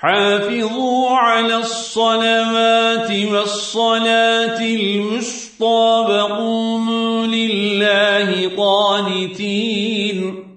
حافظوا على الصلوات والصلاة المشطى وقوموا لله قانتين.